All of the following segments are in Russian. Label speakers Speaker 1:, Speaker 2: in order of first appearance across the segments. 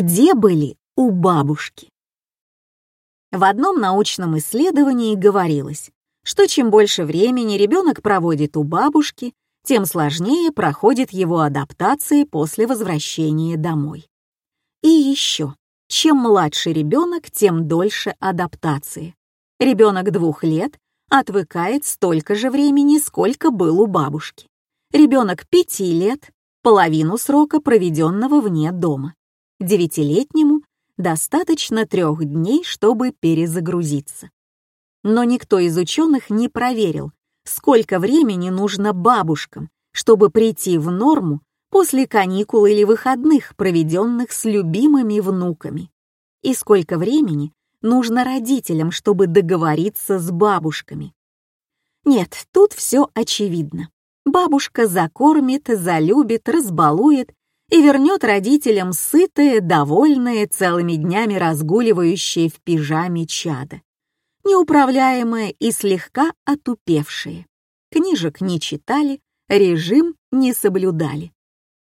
Speaker 1: Где были у бабушки? В одном научном исследовании говорилось, что чем больше времени ребенок проводит у бабушки, тем сложнее проходит его адаптация после возвращения домой. И еще, чем младше ребенок, тем дольше адаптации. Ребенок двух лет отвыкает столько же времени, сколько был у бабушки. Ребенок пяти лет — половину срока, проведенного вне дома. Девятилетнему достаточно трех дней, чтобы перезагрузиться. Но никто из ученых не проверил, сколько времени нужно бабушкам, чтобы прийти в норму после каникул или выходных, проведенных с любимыми внуками, и сколько времени нужно родителям, чтобы договориться с бабушками. Нет, тут все очевидно. Бабушка закормит, залюбит, разбалует и вернет родителям сытое, довольное, целыми днями разгуливающее в пижаме чадо, неуправляемое и слегка отупевшее. Книжек не читали, режим не соблюдали.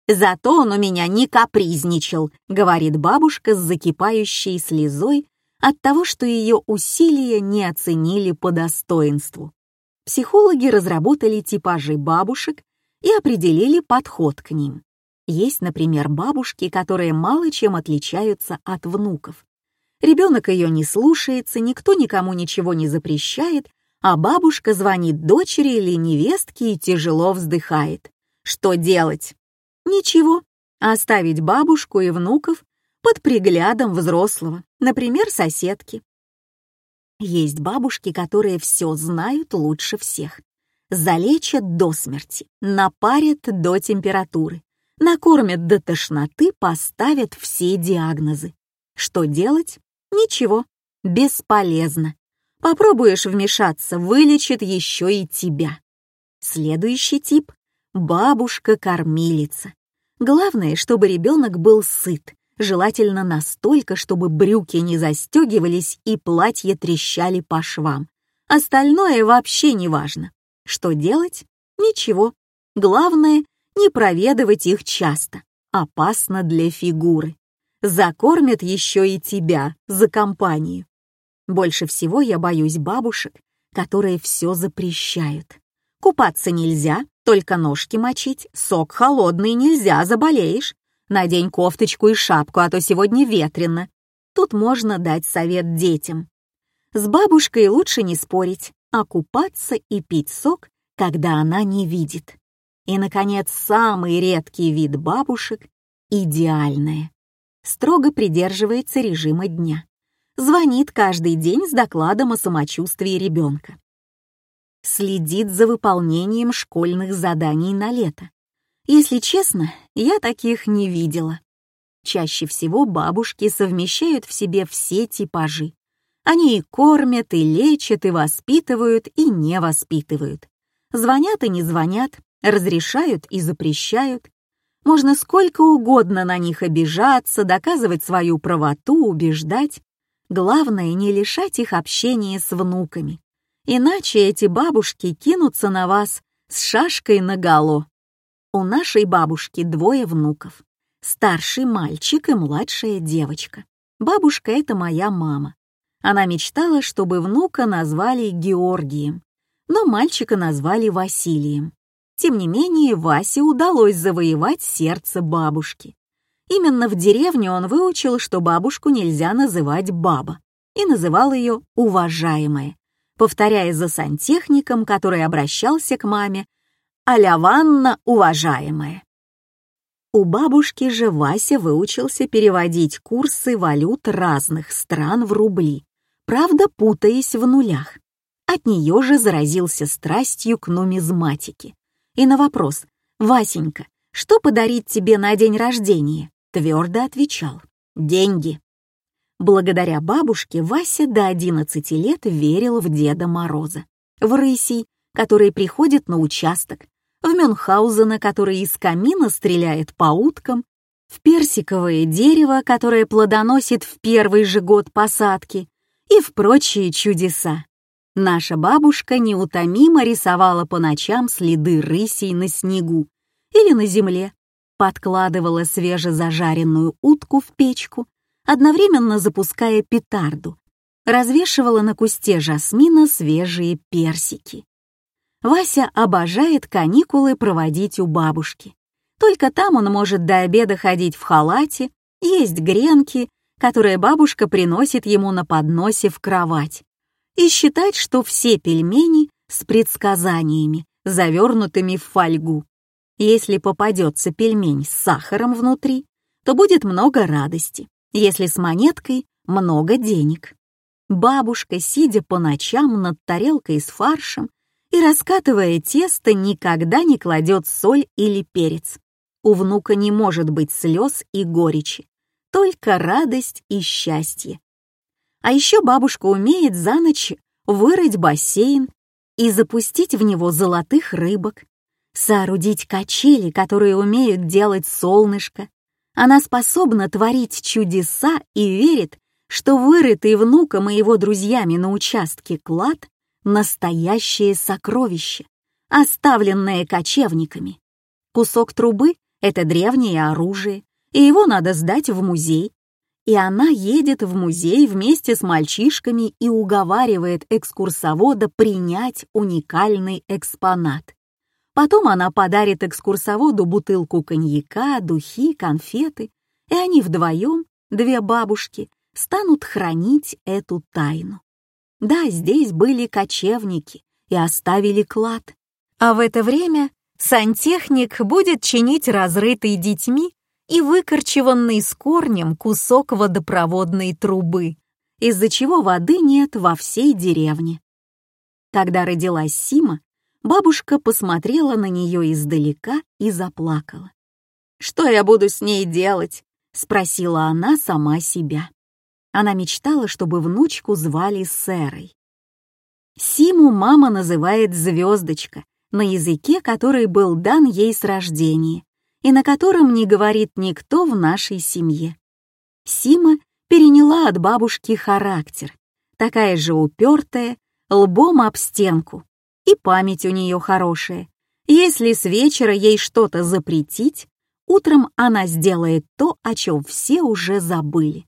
Speaker 1: «Зато он у меня не капризничал», — говорит бабушка с закипающей слезой от того, что ее усилия не оценили по достоинству. Психологи разработали типажи бабушек и определили подход к ним. Есть, например, бабушки, которые мало чем отличаются от внуков. Ребенок ее не слушается, никто никому ничего не запрещает, а бабушка звонит дочери или невестке и тяжело вздыхает. Что делать? Ничего, оставить бабушку и внуков под приглядом взрослого, например, соседки. Есть бабушки, которые все знают лучше всех. Залечат до смерти, напарят до температуры, накормят до тошноты, поставят все диагнозы. Что делать? Ничего, бесполезно. Попробуешь вмешаться, вылечит еще и тебя. Следующий тип — бабушка-кормилица. Главное, чтобы ребенок был сыт, желательно настолько, чтобы брюки не застегивались и платья трещали по швам. Остальное вообще не важно. Что делать? Ничего. Главное — не проведывать их часто. Опасно для фигуры. Закормят еще и тебя за компанию. Больше всего я боюсь бабушек, которые все запрещают. Купаться нельзя, только ножки мочить, сок холодный нельзя, заболеешь. Надень кофточку и шапку, а то сегодня ветрено. Тут можно дать совет детям. С бабушкой лучше не спорить, а купаться и пить сок, когда она не видит. И, наконец, самый редкий вид бабушек — идеальная. Строго придерживается режима дня. Звонит каждый день с докладом о самочувствии ребенка следит за выполнением школьных заданий на лето. Если честно, я таких не видела. Чаще всего бабушки совмещают в себе все типажи. Они и кормят, и лечат, и воспитывают, и не воспитывают. Звонят и не звонят, разрешают и запрещают. Можно сколько угодно на них обижаться, доказывать свою правоту, убеждать. Главное, не лишать их общения с внуками. Иначе эти бабушки кинутся на вас с шашкой наголо. У нашей бабушки двое внуков. Старший мальчик и младшая девочка. Бабушка — это моя мама. Она мечтала, чтобы внука назвали Георгием, но мальчика назвали Василием. Тем не менее, Васе удалось завоевать сердце бабушки. Именно в деревне он выучил, что бабушку нельзя называть баба, и называл ее уважаемая, повторяя за сантехником, который обращался к маме, «Аля Ванна, уважаемая». У бабушки же Вася выучился переводить курсы валют разных стран в рубли, правда, путаясь в нулях. От нее же заразился страстью к нумизматике. И на вопрос «Васенька, что подарить тебе на день рождения?» твердо отвечал «Деньги». Благодаря бабушке Вася до 11 лет верил в Деда Мороза, в рысей, которые приходят на участок, в Мюнхгаузена, который из камина стреляет по уткам, в персиковое дерево, которое плодоносит в первый же год посадки, и в прочие чудеса. Наша бабушка неутомимо рисовала по ночам следы рысей на снегу или на земле, подкладывала свежезажаренную утку в печку, одновременно запуская петарду, развешивала на кусте жасмина свежие персики. Вася обожает каникулы проводить у бабушки. Только там он может до обеда ходить в халате, есть гренки, которые бабушка приносит ему на подносе в кровать, и считать, что все пельмени с предсказаниями, завернутыми в фольгу. Если попадется пельмень с сахаром внутри, то будет много радости, если с монеткой — много денег. Бабушка, сидя по ночам над тарелкой с фаршем и раскатывая тесто, никогда не кладет соль или перец. У внука не может быть слез и горечи, только радость и счастье. А еще бабушка умеет за ночь вырыть бассейн и запустить в него золотых рыбок, соорудить качели, которые умеют делать солнышко. Она способна творить чудеса и верит, что вырытый внуком и его друзьями на участке клад — настоящее сокровище, оставленное кочевниками. Кусок трубы — это древнее оружие, и его надо сдать в музей. И она едет в музей вместе с мальчишками и уговаривает экскурсовода принять уникальный экспонат. Потом она подарит экскурсоводу бутылку коньяка, духи, конфеты, и они вдвоем, две бабушки, станут хранить эту тайну. Да, здесь были кочевники и оставили клад. А в это время сантехник будет чинить разрытый детьми и выкорчеванный с корнем кусок водопроводной трубы, из-за чего воды нет во всей деревне. Когда родилась Сима, бабушка посмотрела на нее издалека и заплакала. «Что я буду с ней делать?» — спросила она сама себя. Она мечтала, чтобы внучку звали Сэрой. Симу мама называет «звездочка», на языке, который был дан ей с рождения, и на котором не говорит никто в нашей семье. Сима переняла от бабушки характер, такая же упертая, лбом об стенку, и память у нее хорошая. Если с вечера ей что-то запретить, утром она сделает то, о чем все уже забыли.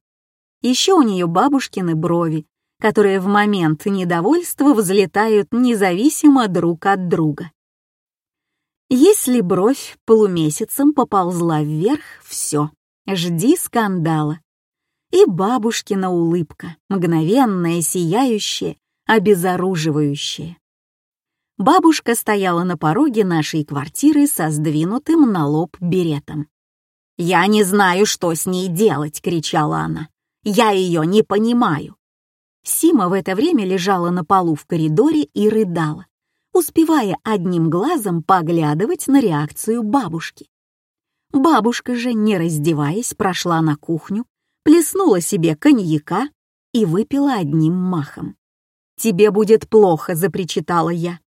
Speaker 1: Еще у нее бабушкины брови, которые в момент недовольства взлетают независимо друг от друга. Если бровь полумесяцем поползла вверх, все, жди скандала. И бабушкина улыбка, мгновенная, сияющая, обезоруживающая. Бабушка стояла на пороге нашей квартиры со сдвинутым на лоб беретом. «Я не знаю, что с ней делать!» — кричала она. «Я ее не понимаю!» Сима в это время лежала на полу в коридоре и рыдала успевая одним глазом поглядывать на реакцию бабушки. Бабушка же, не раздеваясь, прошла на кухню, плеснула себе коньяка и выпила одним махом. «Тебе будет плохо», — запричитала я.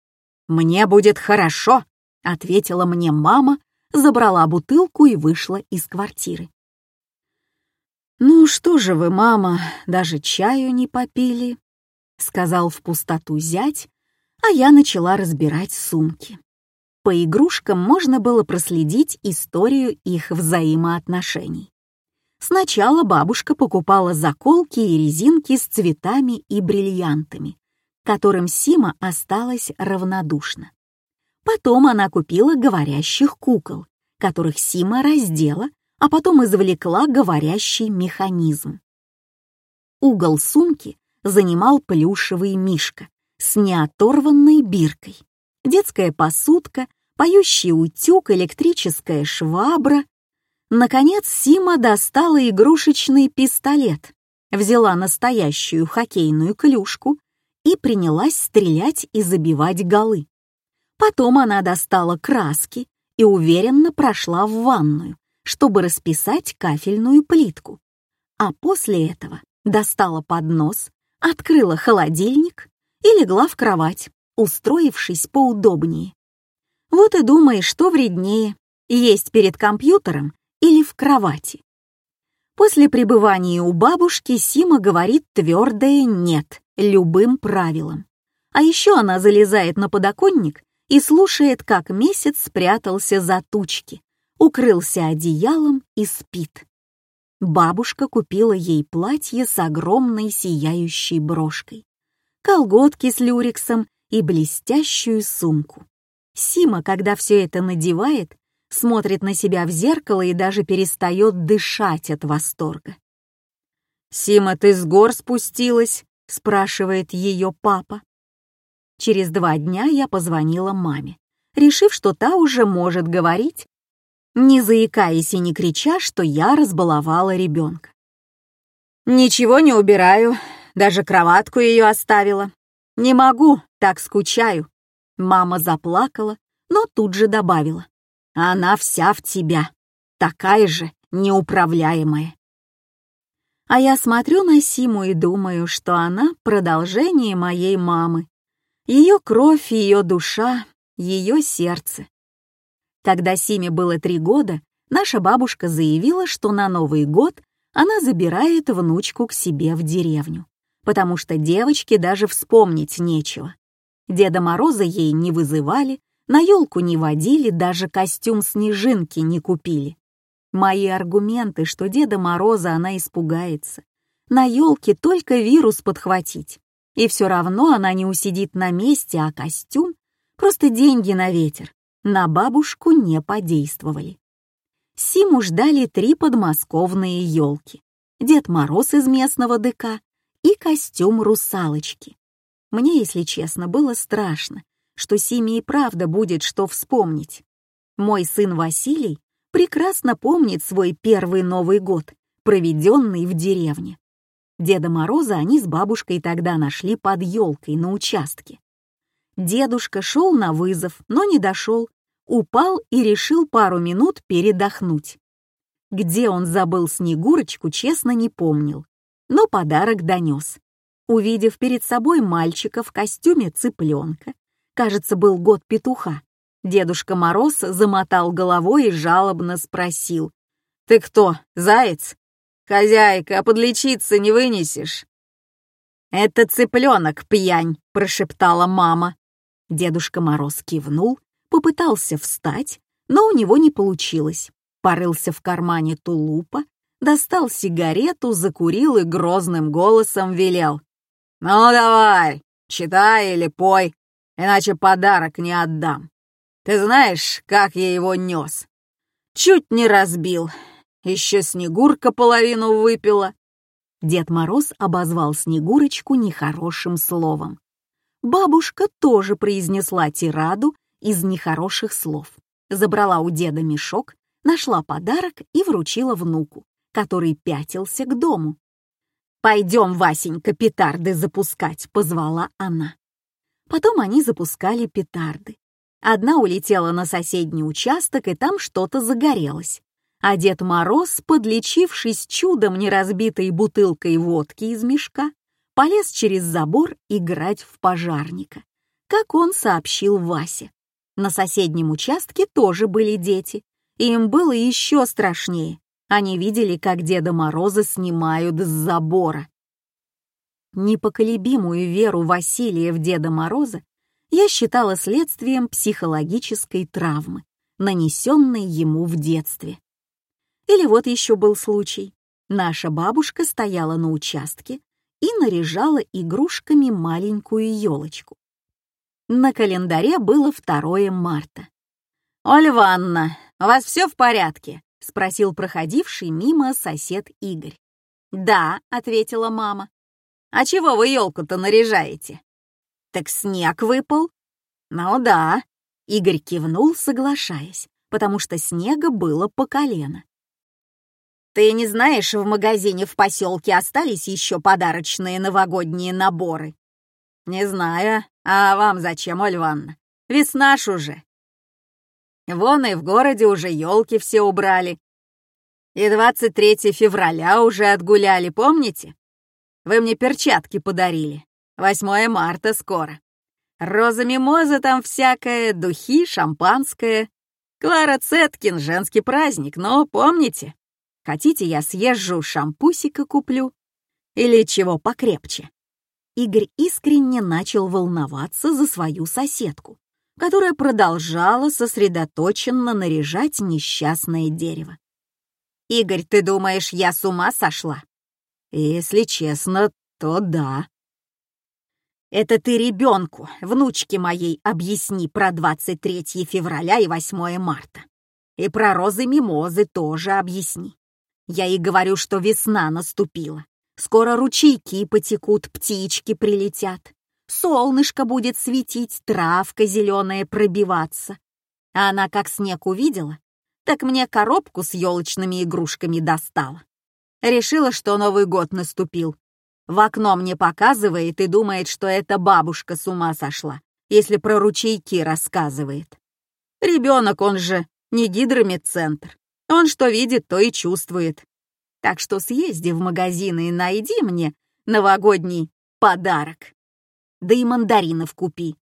Speaker 1: «Мне будет хорошо», — ответила мне мама, забрала бутылку и вышла из квартиры. «Ну что же вы, мама, даже чаю не попили», — сказал в пустоту зять, а я начала разбирать сумки. По игрушкам можно было проследить историю их взаимоотношений. Сначала бабушка покупала заколки и резинки с цветами и бриллиантами, которым Сима осталась равнодушна. Потом она купила говорящих кукол, которых Сима раздела, а потом извлекла говорящий механизм. Угол сумки занимал плюшевый мишка, с неоторванной биркой. Детская посудка, поющий утюг, электрическая швабра. Наконец Сима достала игрушечный пистолет, взяла настоящую хоккейную клюшку и принялась стрелять и забивать голы. Потом она достала краски и уверенно прошла в ванную, чтобы расписать кафельную плитку. А после этого достала поднос, открыла холодильник и легла в кровать, устроившись поудобнее. Вот и думаешь, что вреднее — есть перед компьютером или в кровати. После пребывания у бабушки Сима говорит твердое «нет» любым правилам. А еще она залезает на подоконник и слушает, как месяц спрятался за тучки, укрылся одеялом и спит. Бабушка купила ей платье с огромной сияющей брошкой, колготки с люрексом и блестящую сумку. Сима, когда все это надевает, смотрит на себя в зеркало и даже перестает дышать от восторга. «Сима, ты с гор спустилась?» — спрашивает ее папа. Через два дня я позвонила маме, решив, что та уже может говорить, не заикаясь и не крича, что я разбаловала ребенка. «Ничего не убираю, даже кроватку ее оставила. Не могу, так скучаю». Мама заплакала, но тут же добавила. Она вся в тебя, такая же неуправляемая. А я смотрю на Симу и думаю, что она продолжение моей мамы. Ее кровь, ее душа, ее сердце. Когда Симе было три года, наша бабушка заявила, что на Новый год она забирает внучку к себе в деревню, потому что девочке даже вспомнить нечего. Деда Мороза ей не вызывали, на елку не водили, даже костюм снежинки не купили. Мои аргументы, что Деда Мороза она испугается. На елке только вирус подхватить. И все равно она не усидит на месте, а костюм — просто деньги на ветер. На бабушку не подействовали. Симу ждали три подмосковные елки. Дед Мороз из местного ДК и костюм русалочки. Мне, если честно, было страшно, что Симе и правда будет что вспомнить. Мой сын Василий прекрасно помнит свой первый Новый год, проведенный в деревне. Деда Мороза они с бабушкой тогда нашли под елкой на участке. Дедушка шел на вызов, но не дошел, упал и решил пару минут передохнуть. Где он забыл Снегурочку, честно не помнил, но подарок донес. Увидев перед собой мальчика в костюме цыпленка, Кажется, был год петуха. Дедушка Мороз замотал головой и жалобно спросил. «Ты кто, заяц? Хозяйка, а подлечиться не вынесешь?» «Это цыпленок, пьянь», — прошептала мама. Дедушка Мороз кивнул, попытался встать, но у него не получилось. Порылся в кармане тулупа, достал сигарету, закурил и грозным голосом велел. «Ну давай, читай или пой, иначе подарок не отдам. Ты знаешь, как я его нес? Чуть не разбил. Еще Снегурка половину выпила. Дед Мороз обозвал Снегурочку нехорошим словом. Бабушка тоже произнесла тираду из нехороших слов. Забрала у деда мешок, нашла подарок и вручила внуку, который пятился к дому. «Пойдем, Васенька, петарды запускать», — позвала она. Потом они запускали петарды. Одна улетела на соседний участок, и там что-то загорелось. А Дед Мороз, подлечившись чудом неразбитой бутылкой водки из мешка, полез через забор играть в пожарника, как он сообщил Васе. На соседнем участке тоже были дети, и им было еще страшнее. Они видели, как Деда Мороза снимают с забора. Непоколебимую веру Василия в Деда Мороза я считала следствием психологической травмы, нанесенной ему в детстве. Или вот еще был случай. Наша бабушка стояла на участке и наряжала игрушками маленькую елочку. На календаре было 2 марта. «Ольга Ивановна, у вас все в порядке?» — спросил проходивший мимо сосед Игорь. «Да», — ответила мама. А чего вы елку-то наряжаете? Так снег выпал? Ну да. Игорь кивнул, соглашаясь, потому что снега было по колено. Ты не знаешь, в магазине в поселке остались еще подарочные новогодние наборы? Не знаю. А вам зачем, Ольга Весна ж уже. Вон и в городе уже елки все убрали. И 23 февраля уже отгуляли, помните? Вы мне перчатки подарили. 8 марта скоро. Роза-мимоза там всякое, духи, шампанское. Клара Цеткин — женский праздник, но помните? Хотите, я съезжу, шампусика куплю? Или чего покрепче?» Игорь искренне начал волноваться за свою соседку, которая продолжала сосредоточенно наряжать несчастное дерево. «Игорь, ты думаешь, я с ума сошла?» «Если честно, то да». «Это ты ребенку, внучке моей, объясни про 23 февраля и 8 марта. И про розы-мимозы тоже объясни. Я ей говорю, что весна наступила. Скоро ручейки потекут, птички прилетят. Солнышко будет светить, травка зеленая пробиваться. А она как снег увидела, так мне коробку с елочными игрушками достала. Решила, что Новый год наступил. В окно мне показывает и думает, что эта бабушка с ума сошла, если про ручейки рассказывает. Ребенок, он же не гидромедцентр. Он что видит, то и чувствует. Так что съезди в магазин и найди мне новогодний подарок. Да и мандаринов купи.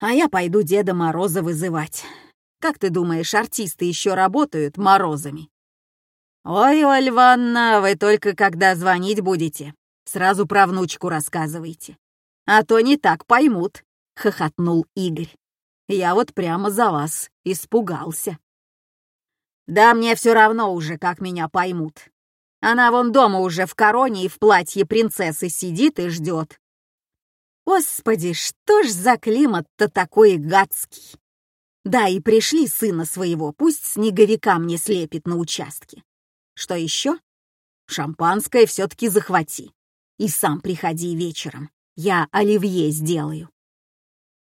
Speaker 1: А я пойду Деда Мороза вызывать. Как ты думаешь, артисты еще работают морозами? Ой, Ольга вы только когда звонить будете, сразу про внучку рассказывайте. А то не так поймут, хохотнул Игорь. Я вот прямо за вас испугался. Да мне все равно уже, как меня поймут. Она вон дома уже в короне и в платье принцессы сидит и ждет. Господи, что ж за климат-то такой гадский? Да, и пришли сына своего, пусть снеговика мне слепит на участке. Что еще? Шампанское все-таки захвати. И сам приходи вечером. Я оливье сделаю.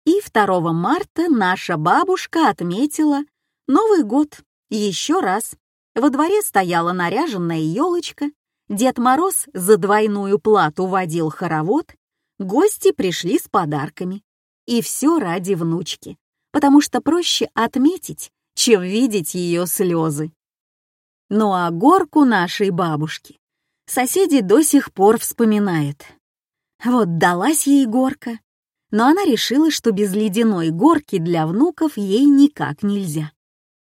Speaker 1: И 2 марта наша бабушка отметила Новый год еще раз во дворе стояла наряженная елочка, Дед Мороз за двойную плату водил хоровод, гости пришли с подарками. И все ради внучки, потому что проще отметить, чем видеть ее слезы. Ну а горку нашей бабушки соседи до сих пор вспоминают. Вот далась ей горка, но она решила, что без ледяной горки для внуков ей никак нельзя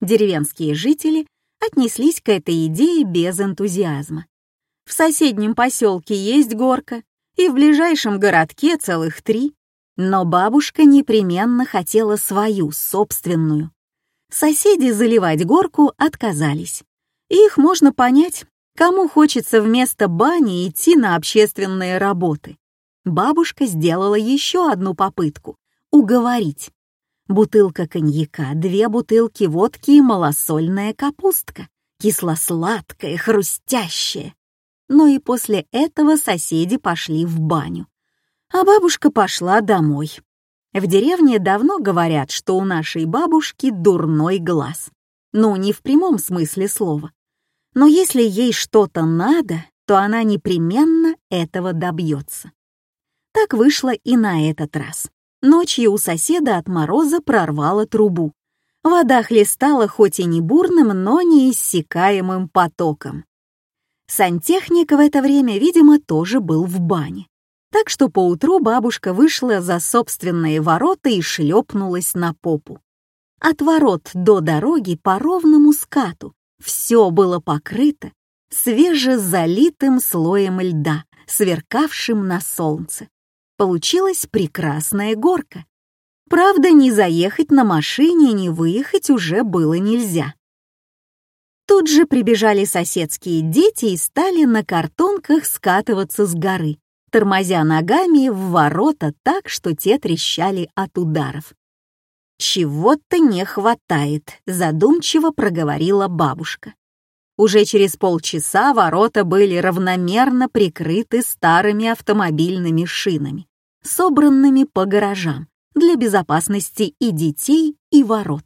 Speaker 1: деревенские жители отнеслись к этой идее без энтузиазма. В соседнем поселке есть горка, и в ближайшем городке целых три, но бабушка непременно хотела свою, собственную. Соседи заливать горку отказались. Их можно понять, кому хочется вместо бани идти на общественные работы. Бабушка сделала еще одну попытку — уговорить бутылка коньяка, две бутылки водки и малосольная капустка, кисло-сладкая, хрустящая. Но и после этого соседи пошли в баню. А бабушка пошла домой. В деревне давно говорят, что у нашей бабушки дурной глаз. Ну, не в прямом смысле слова. Но если ей что-то надо, то она непременно этого добьется. Так вышло и на этот раз. Ночью у соседа от мороза прорвало трубу. Вода хлестала хоть и не бурным, но неиссякаемым потоком. Сантехник в это время, видимо, тоже был в бане. Так что поутру бабушка вышла за собственные ворота и шлепнулась на попу. От ворот до дороги по ровному скату все было покрыто свежезалитым слоем льда, сверкавшим на солнце. Получилась прекрасная горка. Правда, не заехать на машине, не выехать уже было нельзя. Тут же прибежали соседские дети и стали на картонках скатываться с горы, тормозя ногами в ворота так, что те трещали от ударов. «Чего-то не хватает», — задумчиво проговорила бабушка. Уже через полчаса ворота были равномерно прикрыты старыми автомобильными шинами собранными по гаражам для безопасности и детей, и ворот.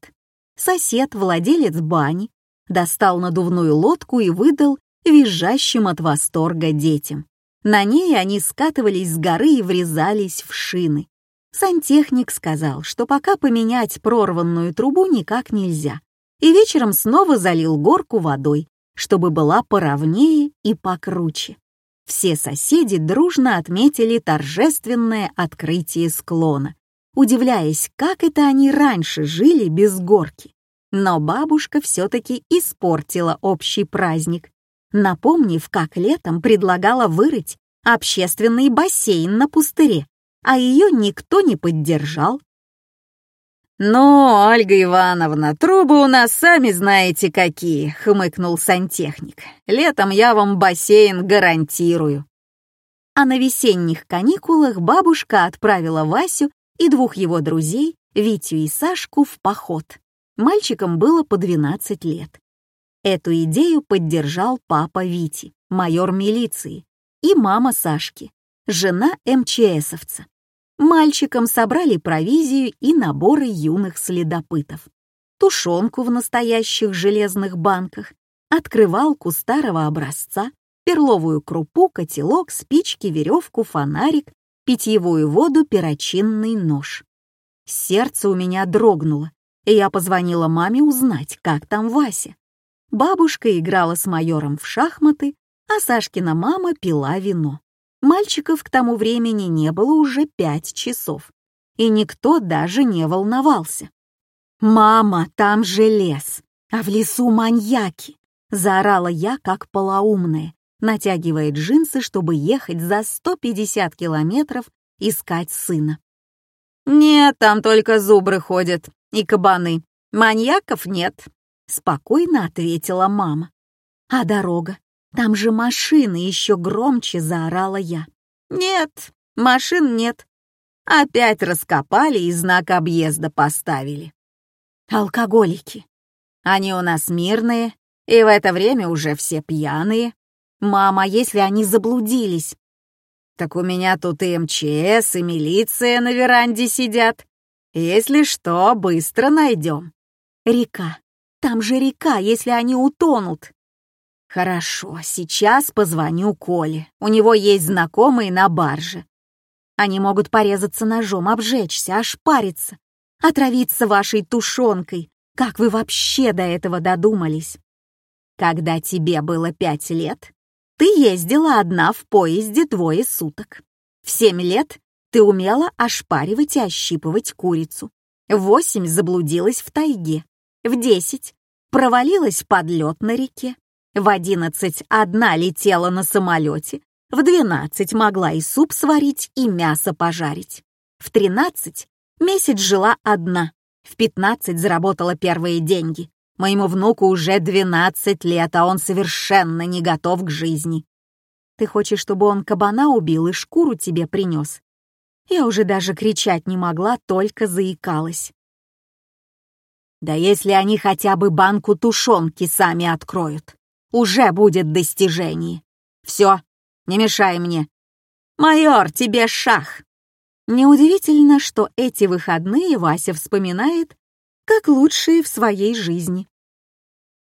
Speaker 1: Сосед, владелец бани, достал надувную лодку и выдал визжащим от восторга детям. На ней они скатывались с горы и врезались в шины. Сантехник сказал, что пока поменять прорванную трубу никак нельзя, и вечером снова залил горку водой, чтобы была поровнее и покруче. Все соседи дружно отметили торжественное открытие склона, удивляясь, как это они раньше жили без горки. Но бабушка все-таки испортила общий праздник, напомнив, как летом предлагала вырыть общественный бассейн на пустыре, а ее никто не поддержал. «Ну, Ольга Ивановна, трубы у нас сами знаете какие», — хмыкнул сантехник. «Летом я вам бассейн гарантирую». А на весенних каникулах бабушка отправила Васю и двух его друзей, Витю и Сашку, в поход. Мальчикам было по 12 лет. Эту идею поддержал папа Вити, майор милиции, и мама Сашки, жена МЧСовца. Мальчикам собрали провизию и наборы юных следопытов. Тушенку в настоящих железных банках, открывалку старого образца, перловую крупу, котелок, спички, веревку, фонарик, питьевую воду, перочинный нож. Сердце у меня дрогнуло, и я позвонила маме узнать, как там Вася. Бабушка играла с майором в шахматы, а Сашкина мама пила вино. Мальчиков к тому времени не было уже пять часов, и никто даже не волновался. «Мама, там же лес, а в лесу маньяки!» — заорала я, как полоумная, натягивая джинсы, чтобы ехать за 150 километров искать сына. «Нет, там только зубры ходят и кабаны. Маньяков нет», — спокойно ответила мама. «А дорога? Там же машины, еще громче заорала я. Нет, машин нет. Опять раскопали и знак объезда поставили. Алкоголики. Они у нас мирные, и в это время уже все пьяные. Мама, если они заблудились? Так у меня тут и МЧС, и милиция на веранде сидят. Если что, быстро найдем. Река. Там же река, если они утонут. Хорошо, сейчас позвоню Коле. У него есть знакомые на барже. Они могут порезаться ножом, обжечься, ошпариться, отравиться вашей тушенкой. Как вы вообще до этого додумались? Когда тебе было пять лет, ты ездила одна в поезде двое суток. В семь лет ты умела ошпаривать и ощипывать курицу. В восемь заблудилась в тайге. В десять провалилась под лед на реке. В одиннадцать одна летела на самолете, в двенадцать могла и суп сварить, и мясо пожарить. В тринадцать месяц жила одна, в пятнадцать заработала первые деньги. Моему внуку уже двенадцать лет, а он совершенно не готов к жизни. Ты хочешь, чтобы он кабана убил и шкуру тебе принес? Я уже даже кричать не могла, только заикалась. Да если они хотя бы банку тушенки сами откроют уже будет достижение. Все, не мешай мне. Майор, тебе шах. Неудивительно, что эти выходные Вася вспоминает как лучшие в своей жизни.